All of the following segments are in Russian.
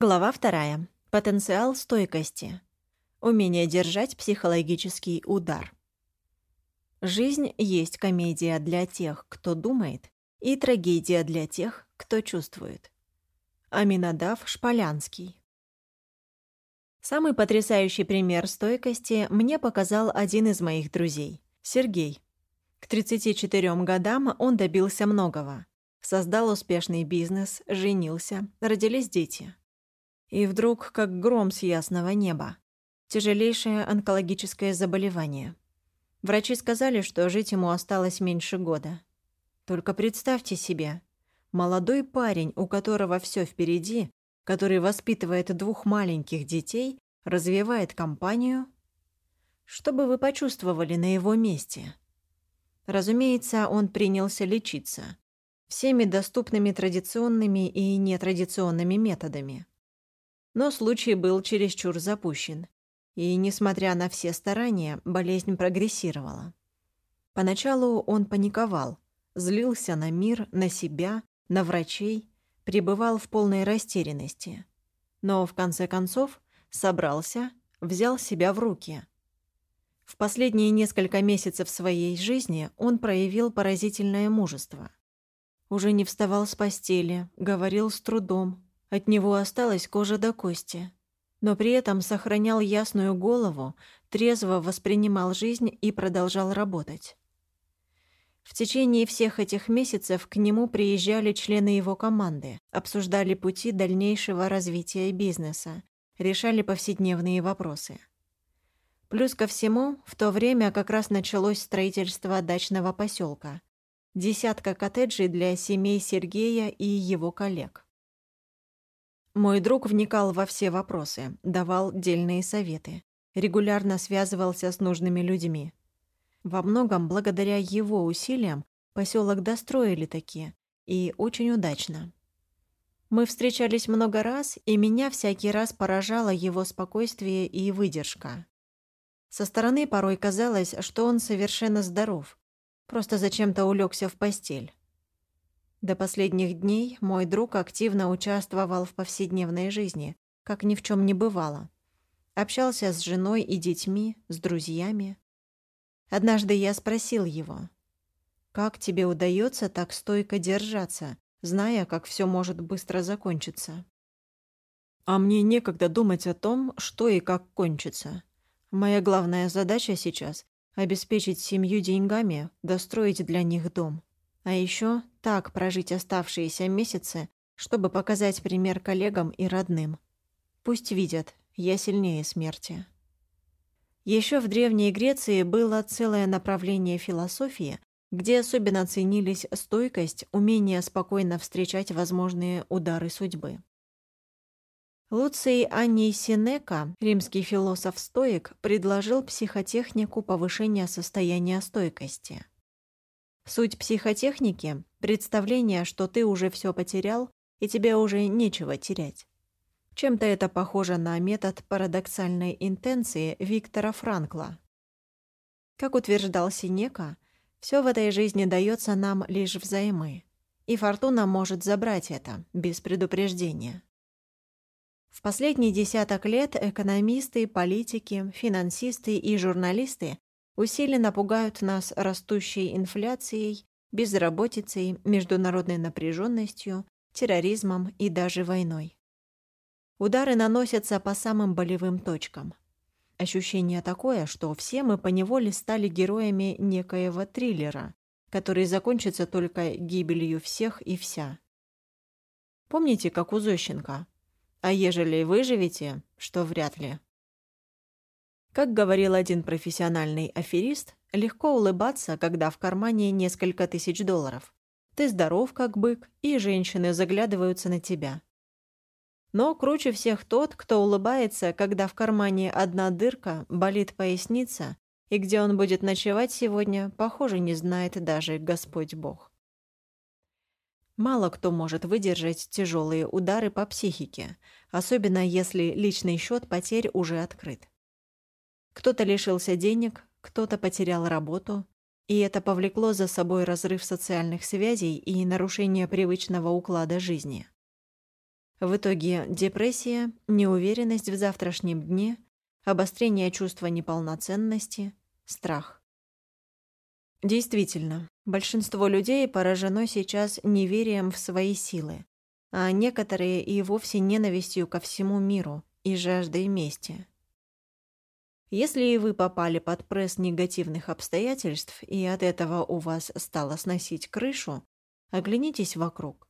Глава вторая. Потенциал стойкости. Умение держать психологический удар. Жизнь есть комедия для тех, кто думает, и трагедия для тех, кто чувствует. Аминадав Шполянский. Самый потрясающий пример стойкости мне показал один из моих друзей – Сергей. К 34 годам он добился многого. Создал успешный бизнес, женился, родились дети. И вдруг, как гром с ясного неба. Тяжелейшее онкологическое заболевание. Врачи сказали, что жить ему осталось меньше года. Только представьте себе, молодой парень, у которого все впереди, который воспитывает двух маленьких детей, развивает компанию. Что бы вы почувствовали на его месте? Разумеется, он принялся лечиться. Всеми доступными традиционными и нетрадиционными методами. Но случай был чересчур запущен. И, несмотря на все старания, болезнь прогрессировала. Поначалу он паниковал, злился на мир, на себя, на врачей, пребывал в полной растерянности. Но, в конце концов, собрался, взял себя в руки. В последние несколько месяцев своей жизни он проявил поразительное мужество. Уже не вставал с постели, говорил с трудом, от него осталась кожа до кости. Но при этом сохранял ясную голову, трезво воспринимал жизнь и продолжал работать. В течение всех этих месяцев к нему приезжали члены его команды, обсуждали пути дальнейшего развития бизнеса, решали повседневные вопросы. Плюс ко всему, в то время как раз началось строительство дачного поселка, десятка коттеджей для семей Сергея и его коллег. Мой друг вникал во все вопросы, давал дельные советы, регулярно связывался с нужными людьми. Во многом благодаря его усилиям поселок достроили такие, и очень удачно. Мы встречались много раз, и меня всякий раз поражало его спокойствие и выдержка. Со стороны порой казалось, что он совершенно здоров, просто зачем-то улегся в постель. До последних дней мой друг активно участвовал в повседневной жизни, как ни в чем не бывало. Общался с женой и детьми, с друзьями. Однажды я спросил его, «Как тебе удается так стойко держаться, зная, как все может быстро закончиться?» «А мне некогда думать о том, что и как кончится. Моя главная задача сейчас — обеспечить семью деньгами, достроить для них дом». А еще так прожить оставшиеся месяцы, чтобы показать пример коллегам и родным. Пусть видят, я сильнее смерти. Еще в Древней Греции было целое направление философии, где особенно ценились стойкость, умение спокойно встречать возможные удары судьбы. Луций Анний Синека, римский философ-стоик, предложил психотехнику повышения состояния стойкости – Суть психотехники – представление, что ты уже все потерял, и тебе уже нечего терять. Чем-то это похоже на метод парадоксальной интенции Виктора Франкла. Как утверждал Синека, все в этой жизни дается нам лишь взаймы, и фортуна может забрать это без предупреждения. В последние десяток лет экономисты, политики, финансисты и журналисты усиленно пугают нас растущей инфляцией, безработицей, международной напряженностью, терроризмом и даже войной. Удары наносятся по самым болевым точкам. Ощущение такое, что все мы поневоле стали героями некоего триллера, который закончится только гибелью всех и вся. Помните, как у Зощенко? А ежели выживете, что вряд ли. Как говорил один профессиональный аферист, легко улыбаться, когда в кармане несколько тысяч долларов. Ты здоров, как бык, и женщины заглядываются на тебя. Но круче всех тот, кто улыбается, когда в кармане одна дырка, болит поясница, и где он будет ночевать сегодня, похоже, не знает даже Господь Бог. Мало кто может выдержать тяжелые удары по психике, особенно если личный счет потерь уже открыт. Кто-то лишился денег, кто-то потерял работу, и это повлекло за собой разрыв социальных связей и нарушение привычного уклада жизни. В итоге депрессия, неуверенность в завтрашнем дне, обострение чувства неполноценности, страх. Действительно, большинство людей поражено сейчас неверием в свои силы, а некоторые и вовсе ненавистью ко всему миру и жаждой мести. Если и вы попали под пресс негативных обстоятельств, и от этого у вас стало сносить крышу, оглянитесь вокруг.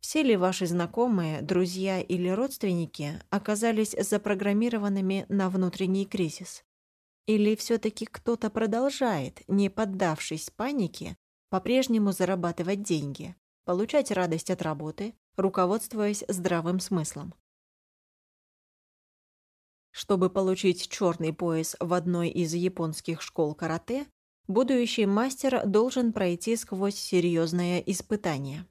Все ли ваши знакомые, друзья или родственники оказались запрограммированными на внутренний кризис? Или все-таки кто-то продолжает, не поддавшись панике, по-прежнему зарабатывать деньги, получать радость от работы, руководствуясь здравым смыслом? Чтобы получить черный пояс в одной из японских школ карате, будущий мастер должен пройти сквозь серьезное испытание.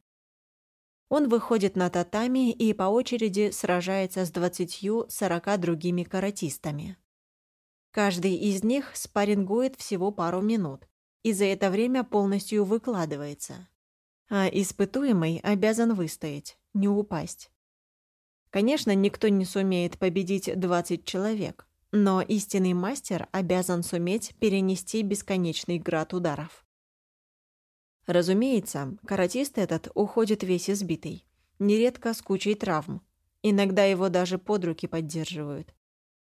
Он выходит на татами и по очереди сражается с 20-40 другими каратистами. Каждый из них спаррингует всего пару минут и за это время полностью выкладывается. А испытуемый обязан выстоять, не упасть. Конечно, никто не сумеет победить 20 человек, но истинный мастер обязан суметь перенести бесконечный град ударов. Разумеется, каратист этот уходит весь избитый, нередко с кучей травм. Иногда его даже под руки поддерживают.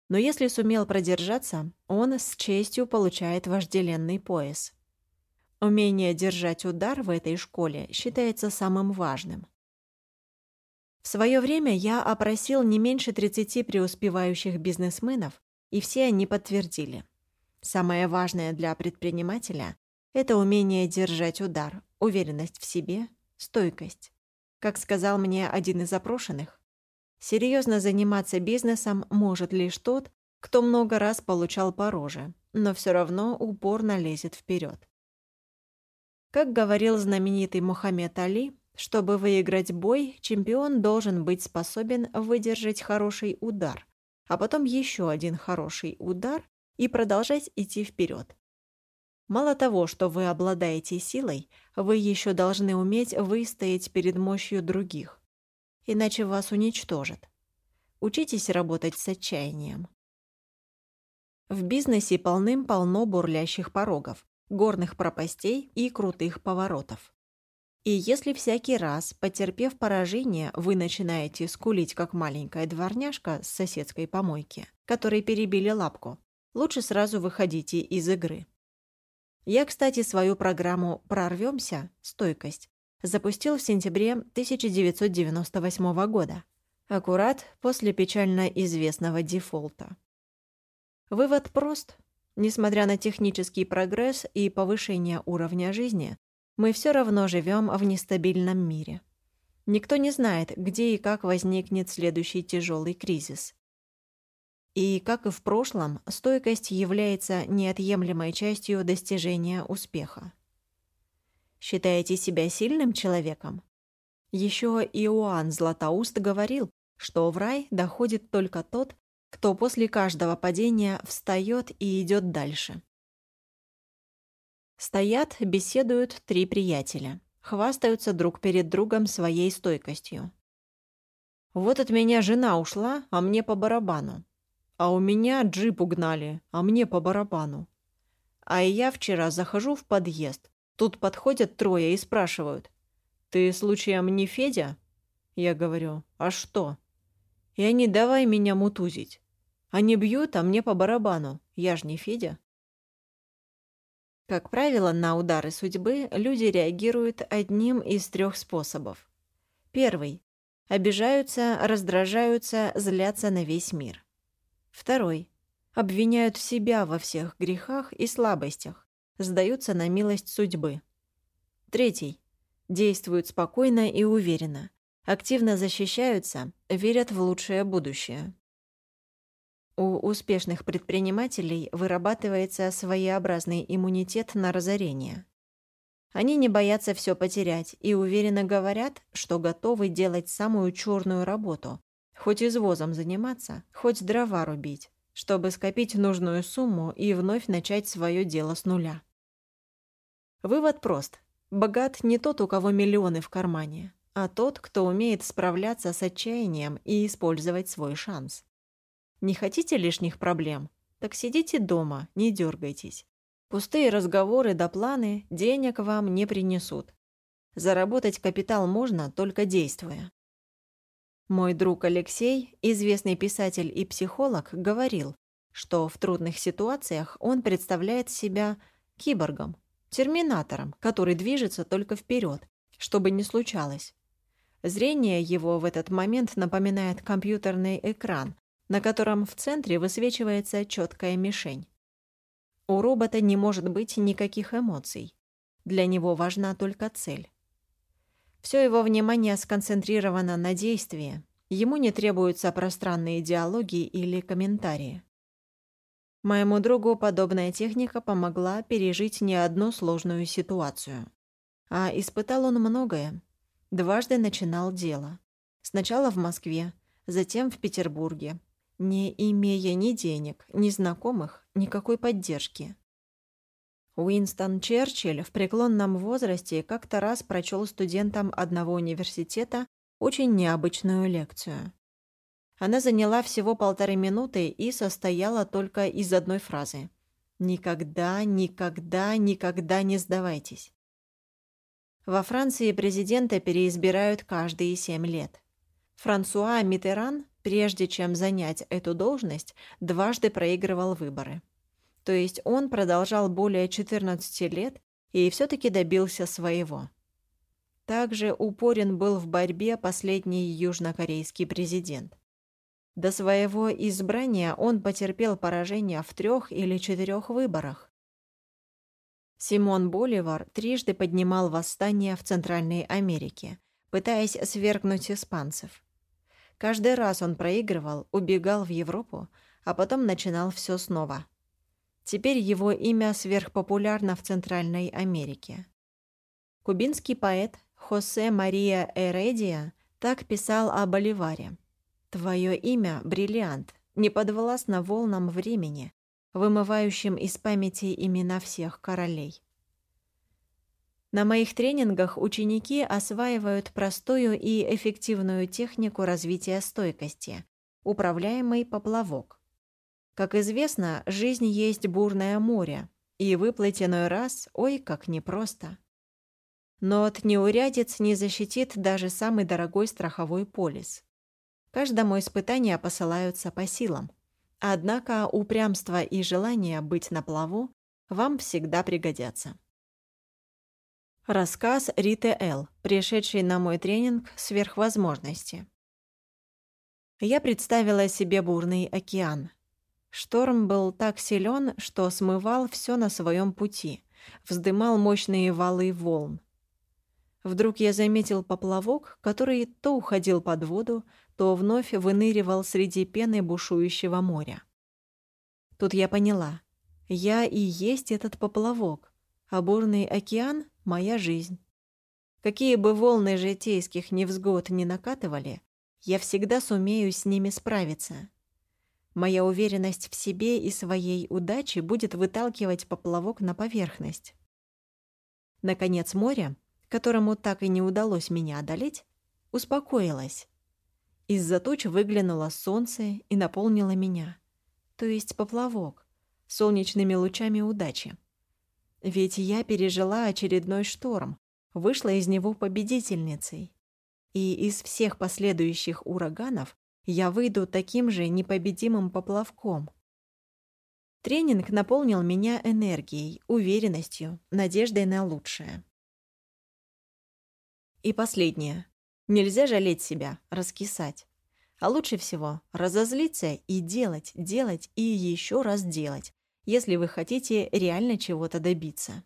Но если сумел продержаться, он с честью получает вожделенный пояс. Умение держать удар в этой школе считается самым важным. Свое время я опросил не меньше 30 преуспевающих бизнесменов, и все они подтвердили. Самое важное для предпринимателя – это умение держать удар, уверенность в себе, стойкость. Как сказал мне один из опрошенных, серьезно заниматься бизнесом может лишь тот, кто много раз получал по но все равно упорно лезет вперед. Как говорил знаменитый Мухаммед Али, чтобы выиграть бой, чемпион должен быть способен выдержать хороший удар, а потом еще один хороший удар и продолжать идти вперед. Мало того, что вы обладаете силой, вы еще должны уметь выстоять перед мощью других. Иначе вас уничтожат. Учитесь работать с отчаянием. В бизнесе полным-полно бурлящих порогов, горных пропастей и крутых поворотов. И если всякий раз, потерпев поражение, вы начинаете скулить, как маленькая дворняжка с соседской помойки, которой перебили лапку, лучше сразу выходите из игры. Я, кстати, свою программу «Прорвемся. Стойкость» запустил в сентябре 1998 года, аккурат после печально известного дефолта. Вывод прост. Несмотря на технический прогресс и повышение уровня жизни, мы все равно живем в нестабильном мире. Никто не знает, где и как возникнет следующий тяжелый кризис. И, как и в прошлом, стойкость является неотъемлемой частью достижения успеха. Считаете себя сильным человеком? Еще Иоанн Златоуст говорил, что в рай доходит только тот, кто после каждого падения встает и идет дальше. Стоят, беседуют три приятеля. Хвастаются друг перед другом своей стойкостью. Вот от меня жена ушла, а мне по барабану. А у меня джип угнали, а мне по барабану. А я вчера захожу в подъезд. Тут подходят трое и спрашивают. «Ты случаем не Федя?» Я говорю, «А что?» И они давай меня мутузить. Они бьют, а мне по барабану. Я ж не Федя. Как правило, на удары судьбы люди реагируют одним из трех способов. Первый. Обижаются, раздражаются, злятся на весь мир. Второй. Обвиняют себя во всех грехах и слабостях, сдаются на милость судьбы. Третий. Действуют спокойно и уверенно, активно защищаются, верят в лучшее будущее. У успешных предпринимателей вырабатывается своеобразный иммунитет на разорение. Они не боятся все потерять и уверенно говорят, что готовы делать самую черную работу, хоть извозом заниматься, хоть дрова рубить, чтобы скопить нужную сумму и вновь начать свое дело с нуля. Вывод прост. Богат не тот, у кого миллионы в кармане, а тот, кто умеет справляться с отчаянием и использовать свой шанс. Не хотите лишних проблем? Так сидите дома, не дергайтесь. Пустые разговоры да планы денег вам не принесут. Заработать капитал можно, только действуя. Мой друг Алексей, известный писатель и психолог, говорил, что в трудных ситуациях он представляет себя киборгом, терминатором, который движется только вперед, чтобы не случалось. Зрение его в этот момент напоминает компьютерный экран, на котором в центре высвечивается четкая мишень. У робота не может быть никаких эмоций. Для него важна только цель. Все его внимание сконцентрировано на действии, ему не требуются пространные диалоги или комментарии. Моему другу подобная техника помогла пережить не одну сложную ситуацию. А испытал он многое. Дважды начинал дело. Сначала в Москве, затем в Петербурге, не имея ни денег, ни знакомых, никакой поддержки. Уинстон Черчилль в преклонном возрасте как-то раз прочел студентам одного университета очень необычную лекцию. Она заняла всего полторы минуты и состояла только из одной фразы. «Никогда, никогда, никогда не сдавайтесь». Во Франции президента переизбирают каждые семь лет. Франсуа Митеран, прежде чем занять эту должность, дважды проигрывал выборы. То есть он продолжал более 14 лет и все-таки добился своего. Также упорен был в борьбе последний южнокорейский президент. До своего избрания он потерпел поражение в трех или четырех выборах. Симон Боливар трижды поднимал восстание в Центральной Америке, пытаясь свергнуть испанцев. Каждый раз он проигрывал, убегал в Европу, а потом начинал все снова. Теперь его имя сверхпопулярно в Центральной Америке. Кубинский поэт Хосе Мария Эредия так писал о Боливаре. «Твое имя — бриллиант, не подвластно волнам времени, вымывающим из памяти имена всех королей». На моих тренингах ученики осваивают простую и эффективную технику развития стойкости, управляемый поплавок. Как известно, жизнь есть бурное море, и выплыть иной раз, ой, как непросто. Но от неурядиц не защитит даже самый дорогой страховой полис. Каждому испытания посылаются по силам. Однако упрямство и желание быть на плаву вам всегда пригодятся. Рассказ Риты Л., пришедшей на мой тренинг «Сверхвозможности». Я представила себе бурный океан. Шторм был так силен, что смывал все на своем пути, вздымал мощные валы волн. Вдруг я заметил поплавок, который то уходил под воду, то вновь выныривал среди пены бушующего моря. Тут я поняла. Я и есть этот поплавок, а бурный океан — моя жизнь. Какие бы волны житейских невзгод ни накатывали, я всегда сумею с ними справиться. Моя уверенность в себе и своей удаче будет выталкивать поплавок на поверхность. Наконец море, которому так и не удалось меня одолеть, успокоилось. Из-за туч выглянуло солнце и наполнило меня, то есть поплавок, солнечными лучами удачи. Ведь я пережила очередной шторм, вышла из него победительницей. И из всех последующих ураганов я выйду таким же непобедимым поплавком. Тренинг наполнил меня энергией, уверенностью, надеждой на лучшее. И последнее. Нельзя жалеть себя, раскисать. А лучше всего разозлиться и делать, делать и еще раз делать, если вы хотите реально чего-то добиться.